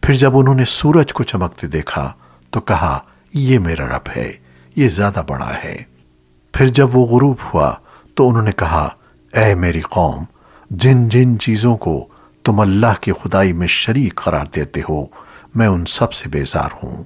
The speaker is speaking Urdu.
پھر جب انہوں نے سورج کو چمکتے دیکھا تو کہا، یہ میرا رب ہے، یہ زیادہ بڑا ہے۔ پھر جب وہ غروب ہوا تو انہوں نے کہا، اے میری قوم، جن جن چیزوں کو تم اللہ کی خدائی میں شریک قرار دیتے ہو، میں ان سب سے بیزار ہوں۔